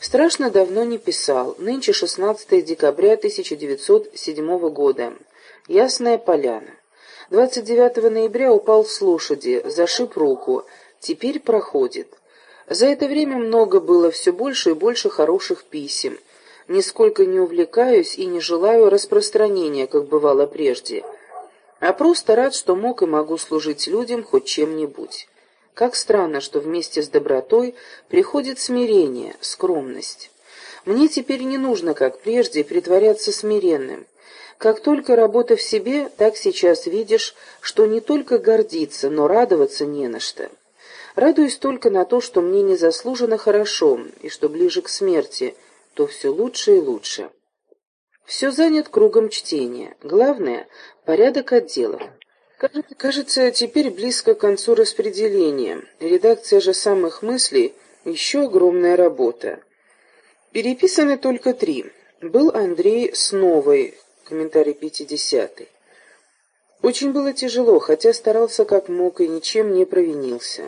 Страшно давно не писал. Нынче 16 декабря 1907 года. Ясная поляна. 29 ноября упал с лошади, зашиб руку. Теперь проходит. За это время много было все больше и больше хороших писем. Нисколько не увлекаюсь и не желаю распространения, как бывало прежде, а просто рад, что мог и могу служить людям хоть чем-нибудь. Как странно, что вместе с добротой приходит смирение, скромность. Мне теперь не нужно, как прежде, притворяться смиренным. Как только работа в себе, так сейчас видишь, что не только гордиться, но радоваться не на что. Радуюсь только на то, что мне незаслуженно хорошо, и что ближе к смерти, то все лучше и лучше. Все занят кругом чтения. Главное — порядок отделов. Кажется, теперь близко к концу распределения. Редакция же самых мыслей — еще огромная работа. Переписаны только три. Был Андрей с новой, комментарий 50 -й. Очень было тяжело, хотя старался как мог и ничем не провинился.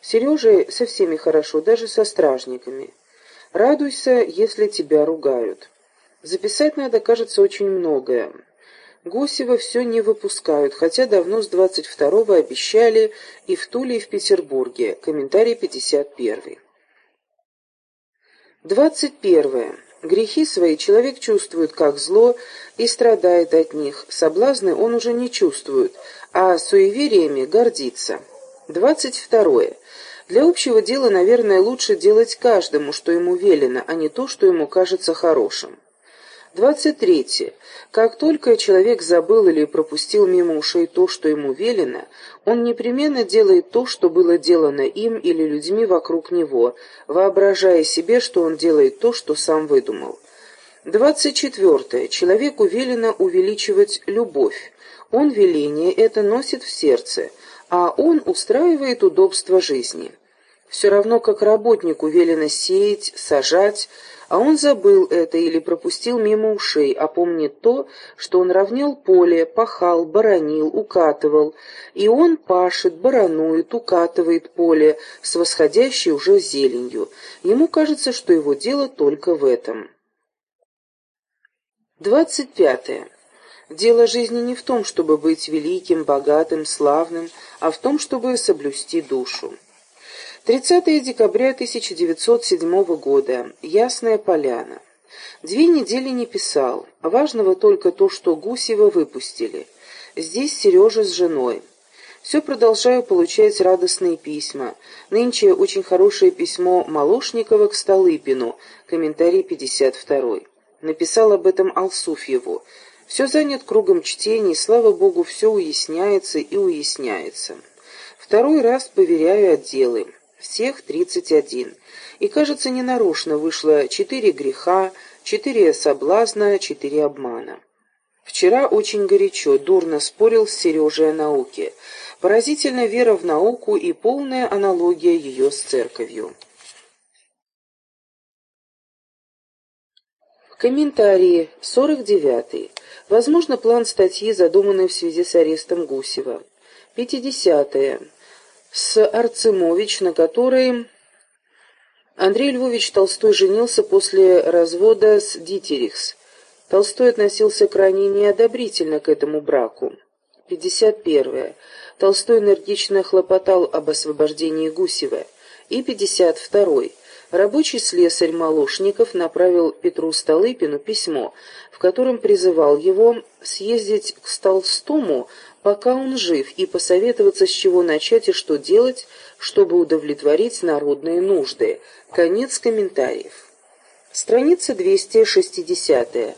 Сереже со всеми хорошо, даже со стражниками. Радуйся, если тебя ругают. Записать надо, кажется, очень многое. Гусева все не выпускают, хотя давно с 22-го обещали и в Туле, и в Петербурге. Комментарий 51. 21. Грехи свои человек чувствует как зло и страдает от них. Соблазны он уже не чувствует, а суевериями гордится. 22. Для общего дела, наверное, лучше делать каждому, что ему велено, а не то, что ему кажется хорошим. 23. Как только человек забыл или пропустил мимо ушей то, что ему велено, он непременно делает то, что было делано им или людьми вокруг него, воображая себе, что он делает то, что сам выдумал. 24. Человеку велено увеличивать любовь. Он веление это носит в сердце – а он устраивает удобство жизни. Все равно, как работнику велено сеять, сажать, а он забыл это или пропустил мимо ушей, а помнит то, что он равнял поле, пахал, баранил, укатывал, и он пашет, баранует, укатывает поле с восходящей уже зеленью. Ему кажется, что его дело только в этом. Двадцать пятое. Дело жизни не в том, чтобы быть великим, богатым, славным, а в том, чтобы соблюсти душу. 30 декабря 1907 года. Ясная поляна. Две недели не писал. Важного только то, что Гусева выпустили. Здесь Сережа с женой. Все продолжаю получать радостные письма. Нынче очень хорошее письмо Молошникова к Столыпину, комментарий 52. Написал об этом Алсуфьеву. Все занят кругом чтений, слава богу, все уясняется и уясняется. Второй раз поверяю отделы. Всех тридцать один. И, кажется, ненарочно вышло четыре греха, четыре соблазна, четыре обмана. Вчера очень горячо, дурно спорил с Сережей о науке. Поразительна вера в науку и полная аналогия ее с церковью. Комментарии. 49. Возможно, план статьи, задуманный в связи с арестом Гусева. 50. -е. С Арцемович, на которой Андрей Львович Толстой женился после развода с Дитерихс. Толстой относился крайне неодобрительно к этому браку. 51. -е. Толстой энергично хлопотал об освобождении Гусева. И 52. -й. Рабочий слесарь Молошников направил Петру Столыпину письмо, в котором призывал его съездить к Толстому, пока он жив, и посоветоваться, с чего начать и что делать, чтобы удовлетворить народные нужды. Конец комментариев. Страница 260.